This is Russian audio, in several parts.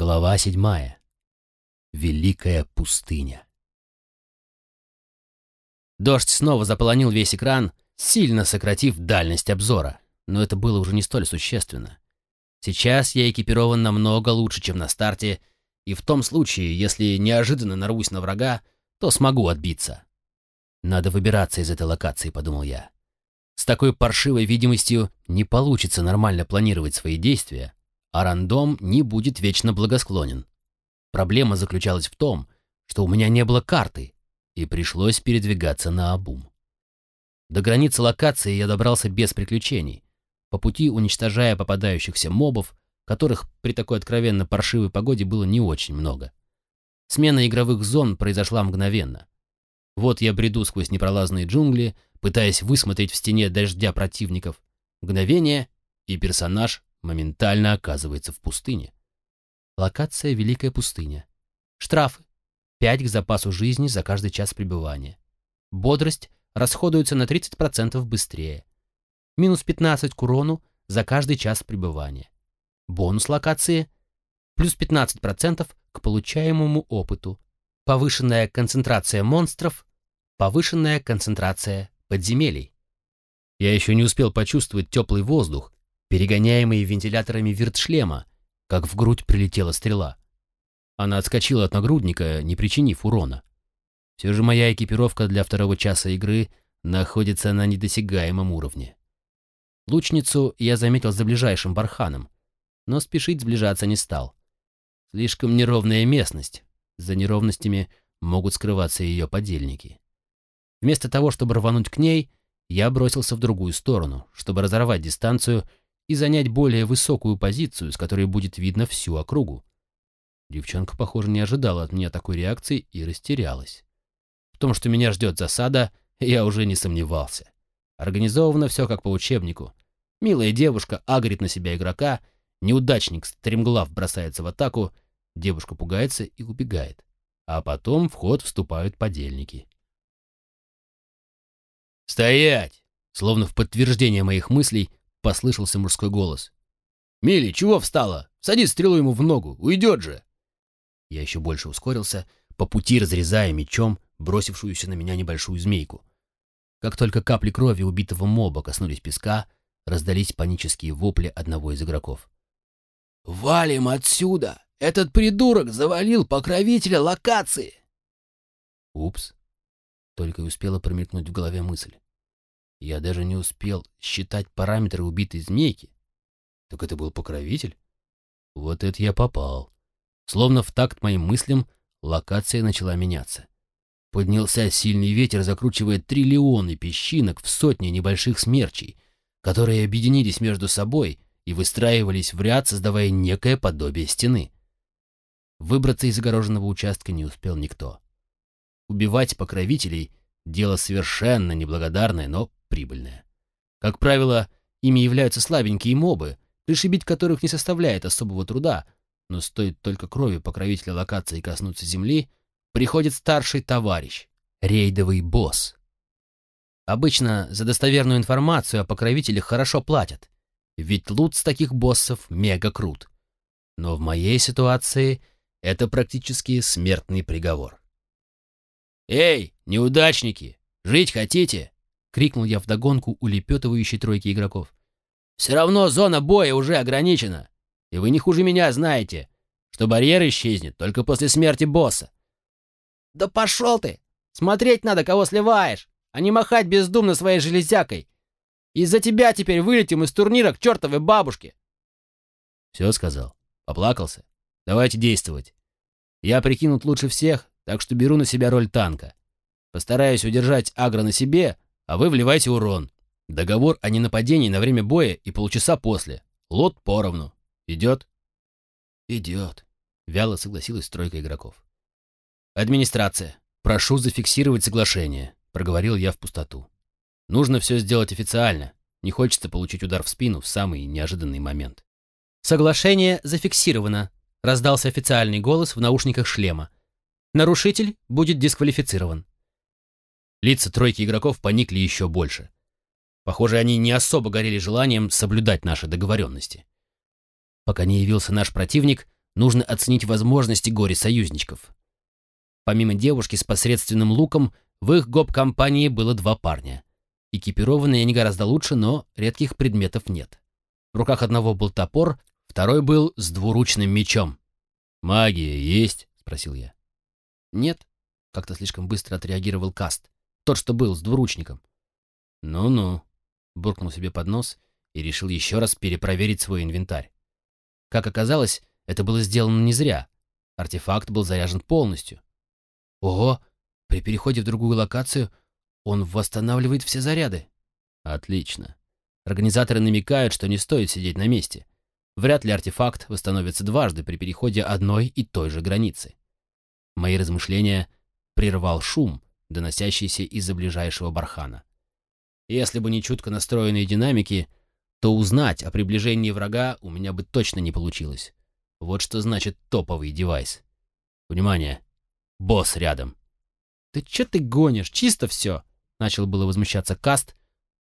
Глава седьмая. Великая пустыня. Дождь снова заполонил весь экран, сильно сократив дальность обзора, но это было уже не столь существенно. Сейчас я экипирован намного лучше, чем на старте, и в том случае, если неожиданно нарвусь на врага, то смогу отбиться. Надо выбираться из этой локации, подумал я. С такой паршивой видимостью не получится нормально планировать свои действия, а рандом не будет вечно благосклонен. Проблема заключалась в том, что у меня не было карты, и пришлось передвигаться на обум. До границы локации я добрался без приключений, по пути уничтожая попадающихся мобов, которых при такой откровенно паршивой погоде было не очень много. Смена игровых зон произошла мгновенно. Вот я бреду сквозь непролазные джунгли, пытаясь высмотреть в стене дождя противников. Мгновение, и персонаж моментально оказывается в пустыне. Локация «Великая пустыня». Штрафы. 5 к запасу жизни за каждый час пребывания. Бодрость расходуется на 30% быстрее. Минус 15 к урону за каждый час пребывания. Бонус локации – плюс 15% к получаемому опыту. Повышенная концентрация монстров, повышенная концентрация подземелий. Я еще не успел почувствовать теплый воздух, перегоняемый вентиляторами виртшлема, как в грудь прилетела стрела. Она отскочила от нагрудника, не причинив урона. Все же моя экипировка для второго часа игры находится на недосягаемом уровне. Лучницу я заметил за ближайшим барханом, но спешить сближаться не стал. Слишком неровная местность, за неровностями могут скрываться ее подельники. Вместо того, чтобы рвануть к ней, я бросился в другую сторону, чтобы разорвать дистанцию и занять более высокую позицию, с которой будет видно всю округу. Девчонка, похоже, не ожидала от меня такой реакции и растерялась. В том, что меня ждет засада, я уже не сомневался. Организовано все как по учебнику. Милая девушка агрит на себя игрока, неудачник стремглав бросается в атаку, девушка пугается и убегает. А потом в ход вступают подельники. «Стоять!» Словно в подтверждение моих мыслей послышался мужской голос. «Милли, чего встала? Сади стрелу ему в ногу, уйдет же!» Я еще больше ускорился, по пути разрезая мечом бросившуюся на меня небольшую змейку. Как только капли крови убитого моба коснулись песка, раздались панические вопли одного из игроков. «Валим отсюда! Этот придурок завалил покровителя локации!» «Упс!» — только и успела промелькнуть в голове мысль. Я даже не успел считать параметры убитой змейки. Так это был покровитель? Вот это я попал. Словно в такт моим мыслям локация начала меняться. Поднялся сильный ветер, закручивая триллионы песчинок в сотни небольших смерчей, которые объединились между собой и выстраивались в ряд, создавая некое подобие стены. Выбраться из огороженного участка не успел никто. Убивать покровителей — дело совершенно неблагодарное, но прибыльное. Как правило, ими являются слабенькие мобы, пришибить которых не составляет особого труда, но стоит только крови покровителя локации коснуться земли, приходит старший товарищ, рейдовый босс. Обычно за достоверную информацию о покровителях хорошо платят, ведь лут с таких боссов мега крут. Но в моей ситуации это практически смертный приговор. «Эй, неудачники, жить хотите?» — крикнул я вдогонку улепетывающей тройки игроков. «Все равно зона боя уже ограничена, и вы не хуже меня знаете, что барьер исчезнет только после смерти босса». «Да пошел ты! Смотреть надо, кого сливаешь, а не махать бездумно своей железякой. Из-за тебя теперь вылетим из турнира к чертовой бабушке!» «Все сказал. Поплакался. Давайте действовать. Я прикинут лучше всех, так что беру на себя роль танка. Постараюсь удержать агро на себе, а вы вливайте урон. Договор о ненападении на время боя и полчаса после. Лот поровну. Идет? Идет. Вяло согласилась тройка игроков. Администрация. Прошу зафиксировать соглашение, проговорил я в пустоту. Нужно все сделать официально. Не хочется получить удар в спину в самый неожиданный момент. Соглашение зафиксировано, раздался официальный голос в наушниках шлема. Нарушитель будет дисквалифицирован. Лица тройки игроков поникли еще больше. Похоже, они не особо горели желанием соблюдать наши договоренности. Пока не явился наш противник, нужно оценить возможности горе-союзничков. Помимо девушки с посредственным луком, в их гоп-компании было два парня. Экипированные они гораздо лучше, но редких предметов нет. В руках одного был топор, второй был с двуручным мечом. «Магия есть?» — спросил я. «Нет», — как-то слишком быстро отреагировал Каст. «Тот, что был, с двуручником». «Ну-ну», — буркнул себе под нос и решил еще раз перепроверить свой инвентарь. Как оказалось, это было сделано не зря. Артефакт был заряжен полностью. Ого, при переходе в другую локацию он восстанавливает все заряды. Отлично. Организаторы намекают, что не стоит сидеть на месте. Вряд ли артефакт восстановится дважды при переходе одной и той же границы. Мои размышления прервал шум, доносящийся из-за ближайшего бархана. Если бы не чутко настроенные динамики, то узнать о приближении врага у меня бы точно не получилось. Вот что значит топовый девайс. Внимание! Босс рядом. «Да чё ты гонишь? Чисто все!» Начал было возмущаться Каст,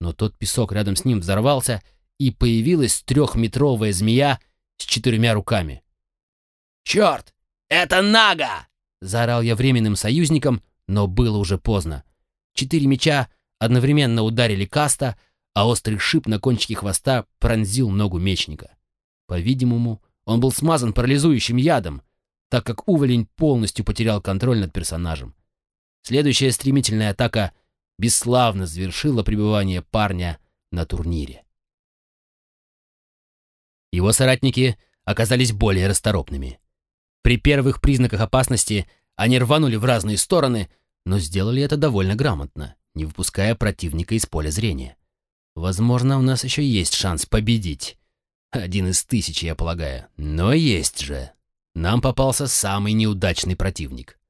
но тот песок рядом с ним взорвался, и появилась трехметровая змея с четырьмя руками. «Черт! Это Нага!» — заорал я временным союзником, но было уже поздно. Четыре меча одновременно ударили Каста, а острый шип на кончике хвоста пронзил ногу мечника. По-видимому, он был смазан парализующим ядом, так как уволень полностью потерял контроль над персонажем. Следующая стремительная атака бесславно завершила пребывание парня на турнире. Его соратники оказались более расторопными. При первых признаках опасности они рванули в разные стороны, но сделали это довольно грамотно, не выпуская противника из поля зрения. Возможно, у нас еще есть шанс победить. Один из тысячи, я полагаю. Но есть же. Нам попался самый неудачный противник.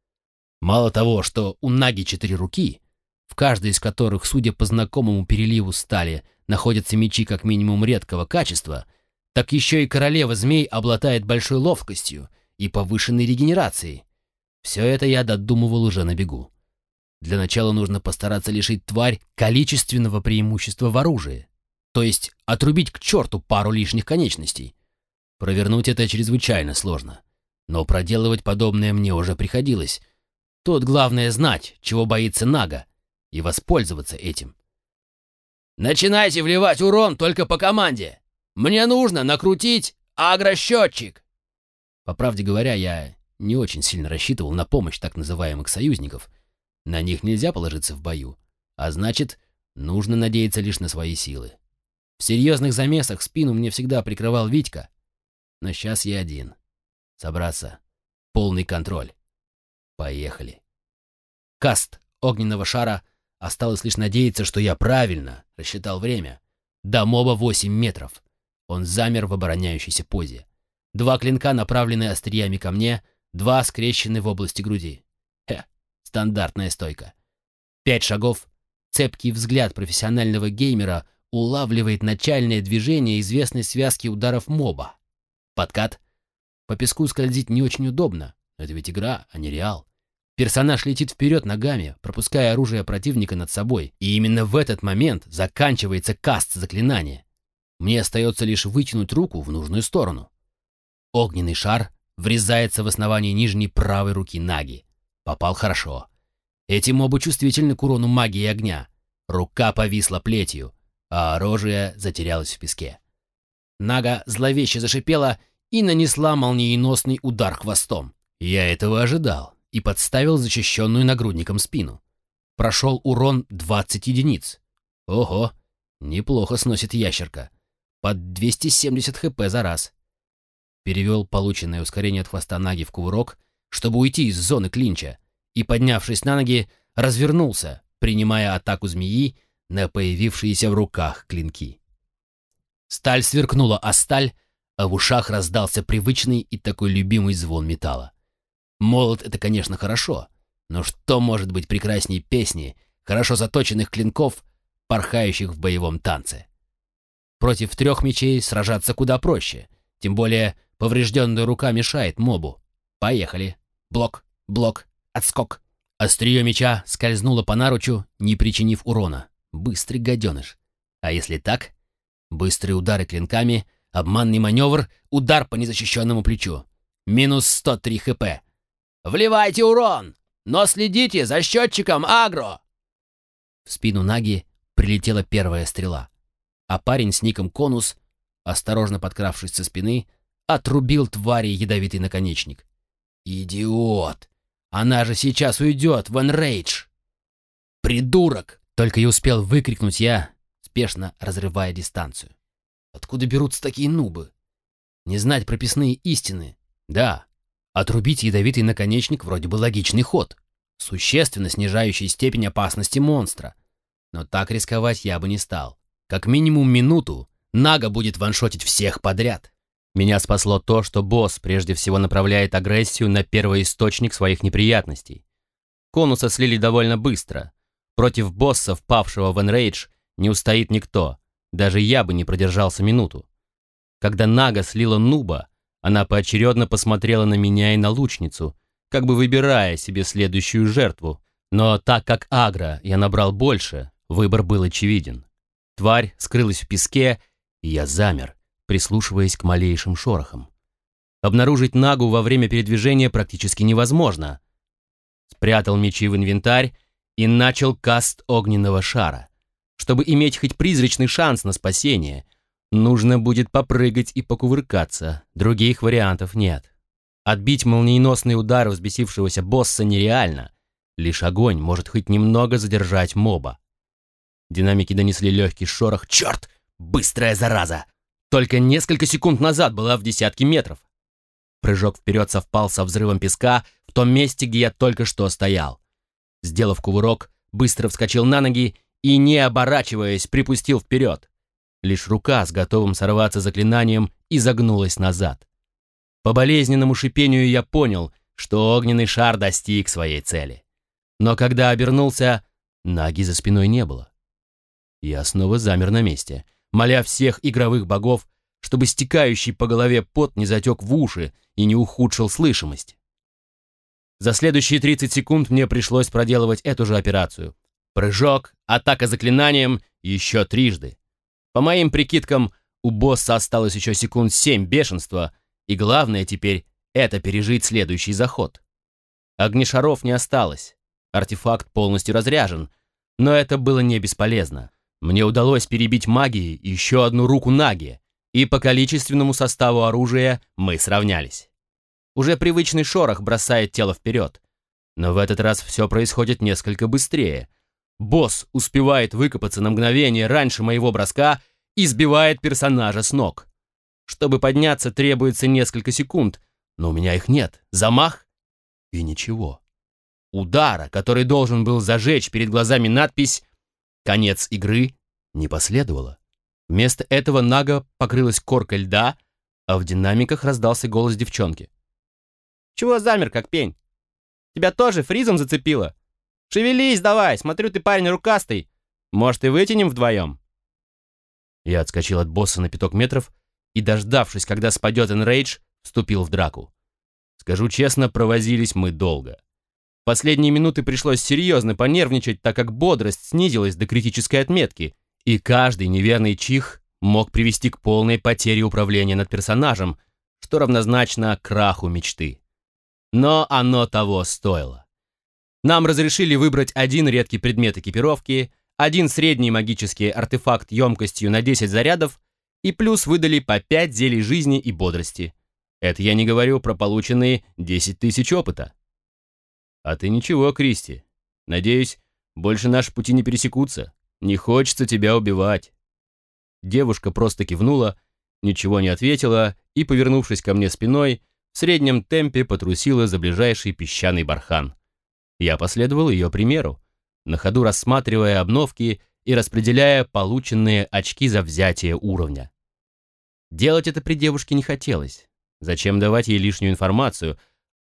Мало того, что у Наги четыре руки, в каждой из которых, судя по знакомому переливу стали, находятся мечи как минимум редкого качества, так еще и королева змей обладает большой ловкостью и повышенной регенерацией. Все это я додумывал уже на бегу. Для начала нужно постараться лишить тварь количественного преимущества в оружии, то есть отрубить к черту пару лишних конечностей. Провернуть это чрезвычайно сложно, но проделывать подобное мне уже приходилось, Тут главное знать, чего боится Нага, и воспользоваться этим. «Начинайте вливать урон только по команде! Мне нужно накрутить агросчетчик!» По правде говоря, я не очень сильно рассчитывал на помощь так называемых союзников. На них нельзя положиться в бою, а значит, нужно надеяться лишь на свои силы. В серьезных замесах спину мне всегда прикрывал Витька, но сейчас я один. Собраться. Полный контроль. Поехали. Каст огненного шара осталось лишь надеяться, что я правильно рассчитал время. До моба 8 метров. Он замер в обороняющейся позе. Два клинка направлены остриями ко мне, два скрещены в области груди. Стандартная стойка. Пять шагов. Цепкий взгляд профессионального геймера улавливает начальное движение известной связки ударов моба. Подкат. По песку скользить не очень удобно, но это ведь игра, а не реал. Персонаж летит вперед ногами, пропуская оружие противника над собой, и именно в этот момент заканчивается каст заклинания. Мне остается лишь вытянуть руку в нужную сторону. Огненный шар врезается в основание нижней правой руки Наги. Попал хорошо. Эти мобы чувствительны к урону магии огня. Рука повисла плетью, а оружие затерялось в песке. Нага зловеще зашипела и нанесла молниеносный удар хвостом. Я этого ожидал и подставил защищенную нагрудником спину. Прошел урон 20 единиц. Ого, неплохо сносит ящерка. Под 270 хп за раз. Перевел полученное ускорение от хвоста Наги в кувырок, чтобы уйти из зоны клинча, и, поднявшись на ноги, развернулся, принимая атаку змеи на появившиеся в руках клинки. Сталь сверкнула о сталь, а в ушах раздался привычный и такой любимый звон металла. Молот — это, конечно, хорошо, но что может быть прекрасней песни, хорошо заточенных клинков, порхающих в боевом танце? Против трех мечей сражаться куда проще, тем более поврежденная рука мешает мобу. Поехали. Блок, блок, отскок. Острие меча скользнуло по наручу, не причинив урона. Быстрый гаденыш. А если так? Быстрые удары клинками, обманный маневр, удар по незащищенному плечу. Минус 103 хп. Вливайте урон, но следите за счетчиком агро. В спину Наги прилетела первая стрела, а парень с ником Конус, осторожно подкравшись со спины, отрубил твари ядовитый наконечник. «Идиот! Она же сейчас уйдет в энрейдж!» «Придурок!» — только и успел выкрикнуть я, спешно разрывая дистанцию. «Откуда берутся такие нубы? Не знать прописные истины. Да, отрубить ядовитый наконечник вроде бы логичный ход, существенно снижающий степень опасности монстра. Но так рисковать я бы не стал. Как минимум минуту Нага будет ваншотить всех подряд. Меня спасло то, что босс прежде всего направляет агрессию на первый источник своих неприятностей. Конуса слили довольно быстро. Против босса, впавшего в энрейдж, не устоит никто. Даже я бы не продержался минуту. Когда Нага слила нуба, она поочередно посмотрела на меня и на лучницу, как бы выбирая себе следующую жертву. Но так как агро я набрал больше, выбор был очевиден. Тварь скрылась в песке, и я замер, прислушиваясь к малейшим шорохам. Обнаружить Нагу во время передвижения практически невозможно. Спрятал мечи в инвентарь и начал каст огненного шара. Чтобы иметь хоть призрачный шанс на спасение, нужно будет попрыгать и покувыркаться, других вариантов нет. Отбить молниеносный удар взбесившегося босса нереально. Лишь огонь может хоть немного задержать моба. Динамики донесли легкий шорох. «Черт! Быстрая зараза!» Только несколько секунд назад была в десятке метров. Прыжок вперед совпал со взрывом песка в том месте, где я только что стоял. Сделав кувырок, быстро вскочил на ноги и, не оборачиваясь, припустил вперед. Лишь рука с готовым сорваться заклинанием изогнулась назад. По болезненному шипению я понял, что огненный шар достиг своей цели. Но когда обернулся, Наги за спиной не было. Я снова замер на месте, моля всех игровых богов, чтобы стекающий по голове пот не затек в уши и не ухудшил слышимость. За следующие 30 секунд мне пришлось проделывать эту же операцию. Прыжок, атака заклинанием, еще трижды. По моим прикидкам, у босса осталось еще секунд 7 бешенства, и главное теперь — это пережить следующий заход. Огнешаров не осталось. Артефакт полностью разряжен. Но это было не бесполезно. Мне удалось перебить магией еще одну руку Наги, и по количественному составу оружия мы сравнялись. Уже привычный шорох бросает тело вперед. Но в этот раз все происходит несколько быстрее. Босс успевает выкопаться на мгновение раньше моего броска и сбивает персонажа с ног. Чтобы подняться, требуется несколько секунд, но у меня их нет. Замах и ничего. Удара, который должен был зажечь перед глазами надпись «Конец игры» не последовало. Вместо этого Нага покрылась коркой льда, а в динамиках раздался голос девчонки. «Чего замер, как пень? Тебя тоже фризом зацепило? Шевелись давай, смотрю, ты парень рукастый. Может, и вытянем вдвоем?» Я отскочил от босса на пяток метров и, дождавшись, когда спадет Энрейдж, вступил в драку. Скажу честно, провозились мы долго. Последние минуты пришлось серьезно понервничать, так как бодрость снизилась до критической отметки, и каждый неверный чих мог привести к полной потере управления над персонажем, что равнозначно краху мечты. Но оно того стоило. Нам разрешили выбрать один редкий предмет экипировки, один средний магический артефакт емкостью на 10 зарядов и плюс выдали по 5 зелий жизни и бодрости. Это я не говорю про полученные 10 тысяч опыта. А ты ничего, Кристи. Надеюсь, больше наши пути не пересекутся. Не хочется тебя убивать. Девушка просто кивнула, ничего не ответила и, повернувшись ко мне спиной, в среднем темпе потрусила за ближайший песчаный бархан. Я последовал ее примеру, на ходу рассматривая обновки и распределяя полученные очки за взятие уровня. Делать это при девушке не хотелось. Зачем давать ей лишнюю информацию?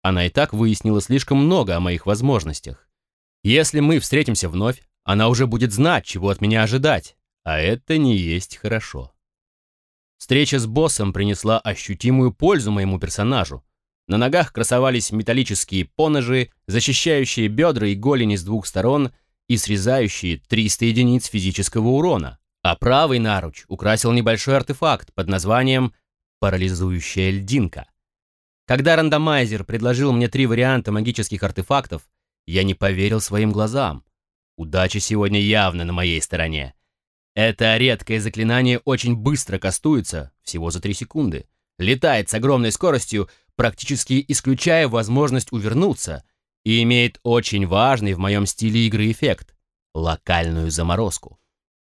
Она и так выяснила слишком много о моих возможностях. Если мы встретимся вновь, она уже будет знать, чего от меня ожидать, а это не есть хорошо. Встреча с боссом принесла ощутимую пользу моему персонажу. На ногах красовались металлические поножи, защищающие бедра и голени с двух сторон – и срезающие 300 единиц физического урона, а правый наруч украсил небольшой артефакт под названием «Парализующая льдинка». Когда рандомайзер предложил мне три варианта магических артефактов, я не поверил своим глазам. Удача сегодня явно на моей стороне. Это редкое заклинание очень быстро кастуется, всего за три секунды. Летает с огромной скоростью, практически исключая возможность увернуться, и имеет очень важный в моем стиле игры эффект — локальную заморозку.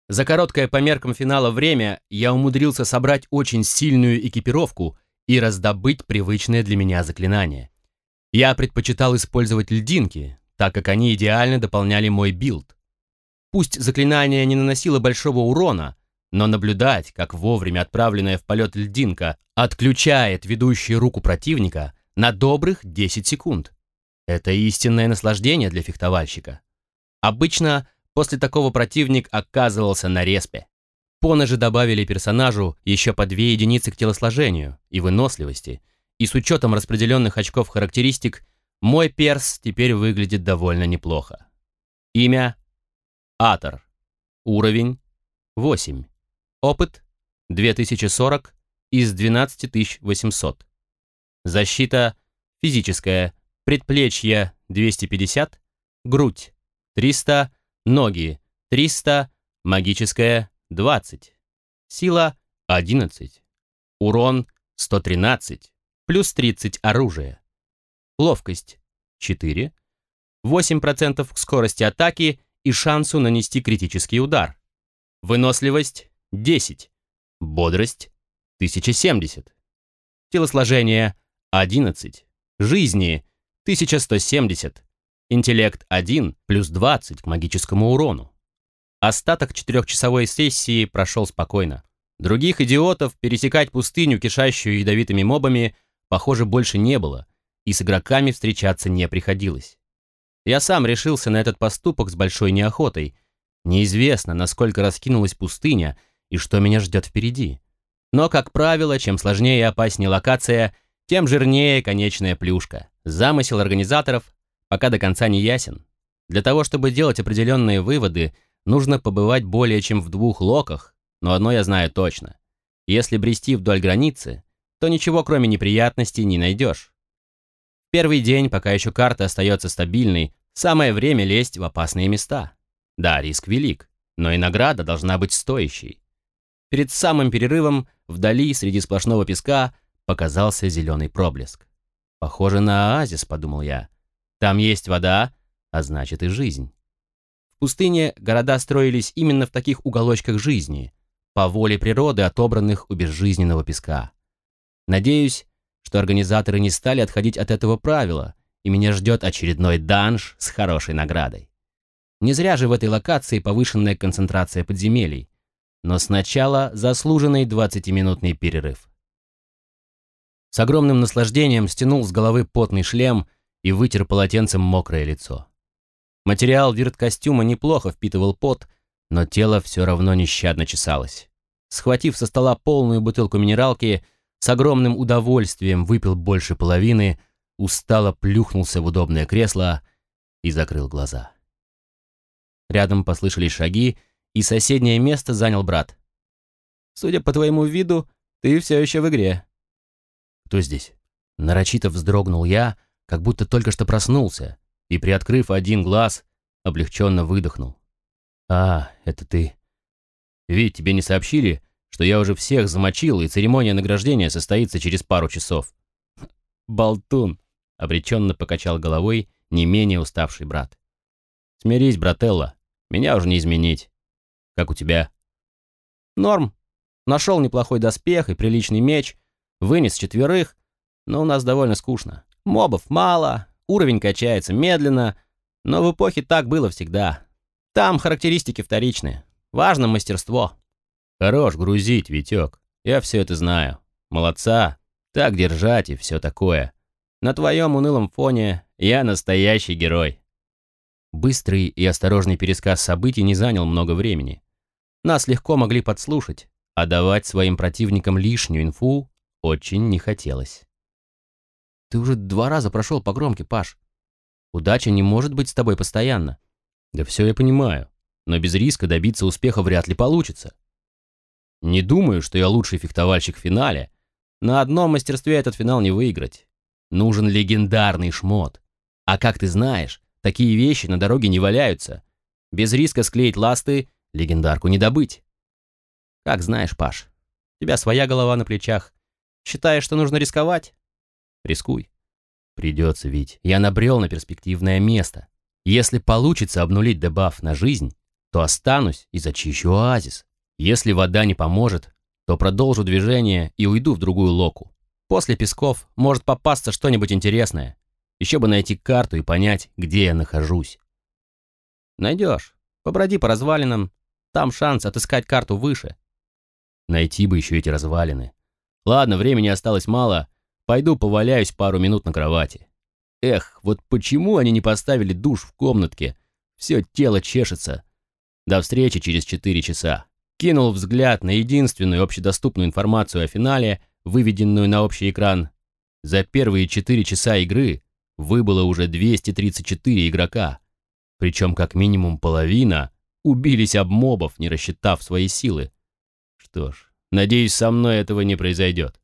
За короткое по меркам финала время я умудрился собрать очень сильную экипировку и раздобыть привычное для меня заклинание. Я предпочитал использовать льдинки, так как они идеально дополняли мой билд. Пусть заклинание не наносило большого урона, но наблюдать, как вовремя отправленная в полет льдинка отключает ведущую руку противника на добрых 10 секунд. Это истинное наслаждение для фехтовальщика. Обычно после такого противник оказывался на респе. Поножи добавили персонажу еще по две единицы к телосложению и выносливости, и с учетом распределенных очков характеристик, мой перс теперь выглядит довольно неплохо. Имя Атор. Уровень 8. Опыт 2040 из 12800. Защита физическая, предплечье 250, грудь 300, ноги 300, магическая 20. Сила 11. Урон 113, плюс 30 оружия. Ловкость 4. 8% к скорости атаки и шансу нанести критический удар. Выносливость 10. Бодрость 1070. Телосложение 11. Жизни 1170. Интеллект 1 плюс 20 к магическому урону. Остаток четырехчасовой сессии прошел спокойно. Других идиотов пересекать пустыню, кишащую ядовитыми мобами, похоже, больше не было, и с игроками встречаться не приходилось. Я сам решился на этот поступок с большой неохотой. Неизвестно, насколько раскинулась пустыня и что меня ждет впереди. Но, как правило, чем сложнее и опаснее локация, тем жирнее конечная плюшка. Замысел организаторов пока до конца не ясен. Для того, чтобы делать определенные выводы, нужно побывать более чем в двух локах, но одно я знаю точно. Если брести вдоль границы, то ничего кроме неприятностей не найдешь. Первый день, пока еще карта остается стабильной, самое время лезть в опасные места. Да, риск велик, но и награда должна быть стоящей. Перед самым перерывом, вдали, среди сплошного песка, показался зеленый проблеск. «Похоже на оазис», — подумал я. «Там есть вода, а значит и жизнь». Пустыне города строились именно в таких уголочках жизни, по воле природы, отобранных у безжизненного песка. Надеюсь, что организаторы не стали отходить от этого правила, и меня ждет очередной данж с хорошей наградой. Не зря же в этой локации повышенная концентрация подземелий. Но сначала заслуженный 20-минутный перерыв. С огромным наслаждением стянул с головы потный шлем и вытер полотенцем мокрое лицо. Материал вирт-костюма неплохо впитывал пот, но тело все равно нещадно чесалось. Схватив со стола полную бутылку минералки, с огромным удовольствием выпил больше половины, устало плюхнулся в удобное кресло и закрыл глаза. Рядом послышались шаги, и соседнее место занял брат. «Судя по твоему виду, ты все еще в игре». «Кто здесь?» Нарочито вздрогнул я, как будто только что проснулся, и, приоткрыв один глаз, облегченно выдохнул. «А, это ты. Ведь тебе не сообщили, что я уже всех замочил, и церемония награждения состоится через пару часов. Болтун, обреченно покачал головой не менее уставший брат. Смирись, брателла, меня уже не изменить. Как у тебя? Норм. Нашел неплохой доспех и приличный меч, вынес четверых, но у нас довольно скучно. Мобов мало, уровень качается медленно, но в эпохе так было всегда. Там характеристики вторичные. Важно мастерство. Хорош грузить, Витек. Я все это знаю. Молодца. Так держать и все такое. На твоем унылом фоне я настоящий герой. Быстрый и осторожный пересказ событий не занял много времени. Нас легко могли подслушать, а давать своим противникам лишнюю инфу очень не хотелось. Ты уже два раза прошел по громке, Паш. Удача не может быть с тобой постоянно. Да все я понимаю, но без риска добиться успеха вряд ли получится. Не думаю, что я лучший фехтовальщик в финале. На одном мастерстве этот финал не выиграть. нужен легендарный шмот. А как ты знаешь, такие вещи на дороге не валяются. Без риска склеить ласты легендарку не добыть. Как знаешь, Паш, у тебя своя голова на плечах. Считаешь, что нужно рисковать? Рискуй. Придется, ведь я набрел на перспективное место. Если получится обнулить дебаф на жизнь, то останусь и зачищу оазис. Если вода не поможет, то продолжу движение и уйду в другую локу. После песков может попасться что-нибудь интересное. Еще бы найти карту и понять, где я нахожусь. Найдешь. Поброди по развалинам. Там шанс отыскать карту выше. Найти бы еще эти развалины. Ладно, времени осталось мало. Пойду поваляюсь пару минут на кровати. Эх, вот почему они не поставили душ в комнатке? Все тело чешется. До встречи через 4 часа. Кинул взгляд на единственную общедоступную информацию о финале, выведенную на общий экран. За первые 4 часа игры выбыло уже 234 игрока. Причем как минимум половина убились об мобов, не рассчитав свои силы. Что ж, надеюсь, со мной этого не произойдет.